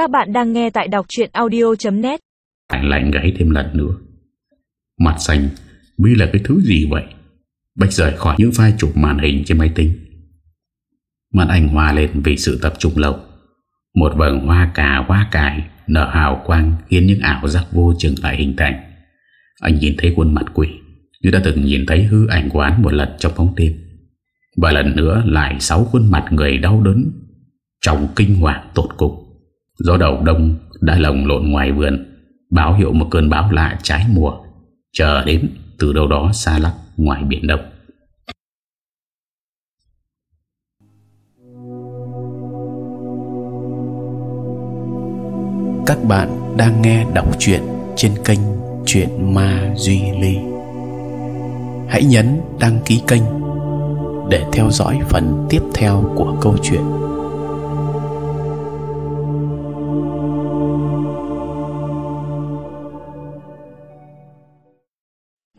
Các bạn đang nghe tại đọc chuyện audio.net Anh lạnh gáy thêm lần nữa. Mặt xanh Bi là cái thứ gì vậy? Bách rời khỏi những file chụp màn hình trên máy tính. Mặt anh hoa lên vì sự tập trung lâu. Một vầng hoa cà hoa cải, Nở hào quang, Khiến những ảo giác vô chừng lại hình thành. Anh nhìn thấy khuôn mặt quỷ. Như đã từng nhìn thấy hư ảnh quán một lần trong bóng tim Và lần nữa lại sáu khuôn mặt người đau đớn, Trong kinh hoàng tột cục Gió đầu đông đã lồng lộn ngoài vườn, Báo hiệu một cơn bão lạ trái mùa, Chờ đến từ đâu đó xa lắc ngoài biển đông. Các bạn đang nghe đọc truyện trên kênh Chuyện Ma Duy Ly. Hãy nhấn đăng ký kênh để theo dõi phần tiếp theo của câu chuyện.